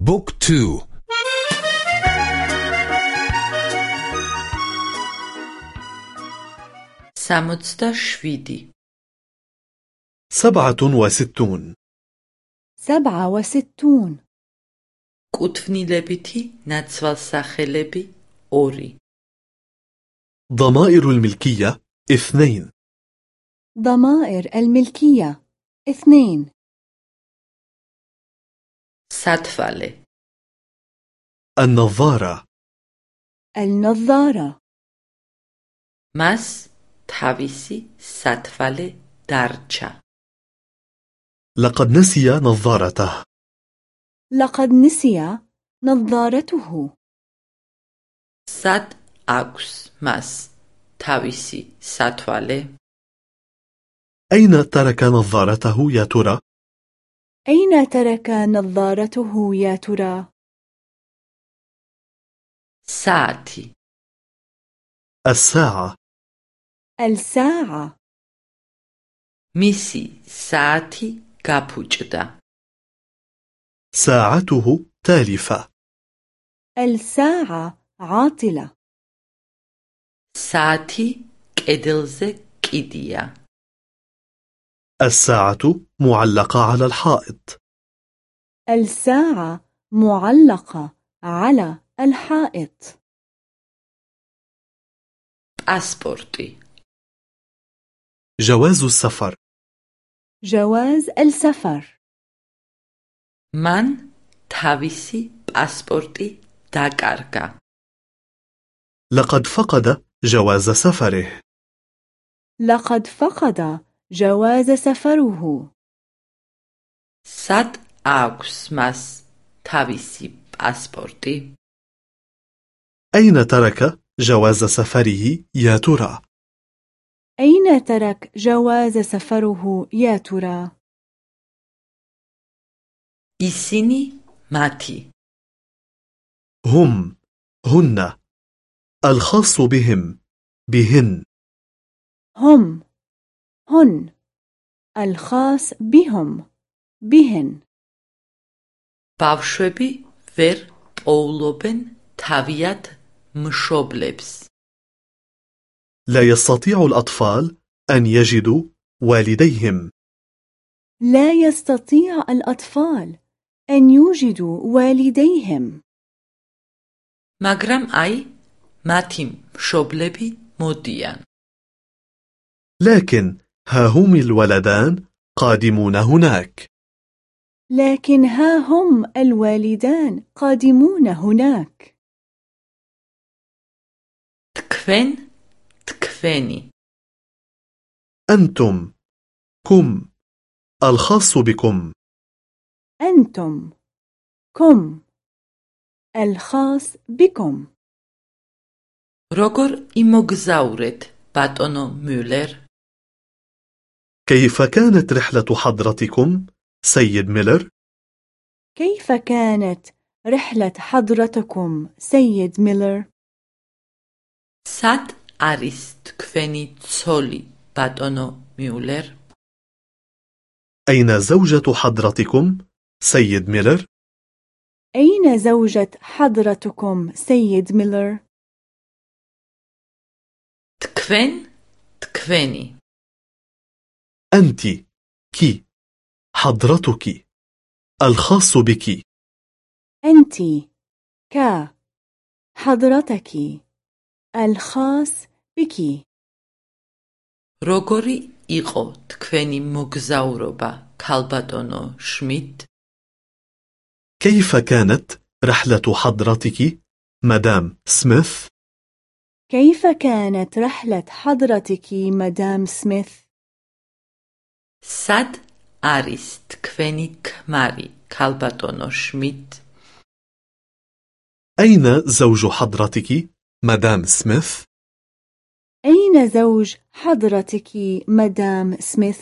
Book two. სამოცდაშვიდი سبعة وستون. سبعة وستون. კუთვნილებითი ნაცვალსახელები ორი ضمائر الملكية اثنين. ضمائر الملكية اثنين. ساتفالي النظارة. النظارة. ماس تاويسي ساتفالي دارچا لقد نسي نظارته. لقد نسي نظارته. سات أكس ماس تاويسي ساتفالي أين ترك نظارته يا ترى؟ أين ترك نظارته يا ترى؟ ساعتي. الساعة. الساعة. ميسي ساعتي كابوچدا ساعته تالفة. الساعة عاطلة. ساعتي كيدلزي كيديا. الساعة معلقة على الحائط. الساعة معلقة على الحائط. باسبورتي جواز السفر. جواز السفر. მან თავისი პასპორტი დაკარგა لقد فقد جواز سفره. لقد فقد جواز سفره. სად აქვს მას თავისი პასპორტი أين ترك جواز سفره يا ترى؟ أين ترك جواز سفره يا ترى؟ إسيني ماتي هم هن. الخاص بهم بهن. هم. هن الخاص بهم بهن ბავშვები ვერ პოულობენ თავიად მშობლებს. لا يستطيع الأطفال أن يجدوا والديهم لا يستطيع الأطفال أن يوجدوا والديهم მაგრამ აი მათი მშობლები მოდიან. لكن ها هم الولدان قادمون هناك. لكن ها هم الوالدان قادمون هناك. თქვენ თქვენი أنتم. كم. الخاص بكم. أنتم. كم. الخاص بكم. როგორ იმოგზაურეთ ბატონო მიულერ كيف كانت رحلة حضرتكم سيد ميلر؟ كيف كانت رحلة حضرتكم سيد ميلر؟ სად არის თქვენი ცოლი ბატონო მიულერ? أين زوجة حضرتكم سيد ميلر؟ أين زوجة حضرتكم سيد ميلر؟ თქვენ თქვენი أنت كي حضرتك الخاص بك أنت ك حضرتك الخاص بك როგორი იყო თქვენი მოგზაურობა ქალბატონო შმიდ? كيف كانت رحلة حضرتك مدام سميث؟ كيف كانت رحلة حضرتك مدام سميث؟ სად არის თქვენი ქმარი ქალბატონო შმიდ? أين زوج حضرتك مدام سميث؟ أين زوج حضرتك مدام سميث؟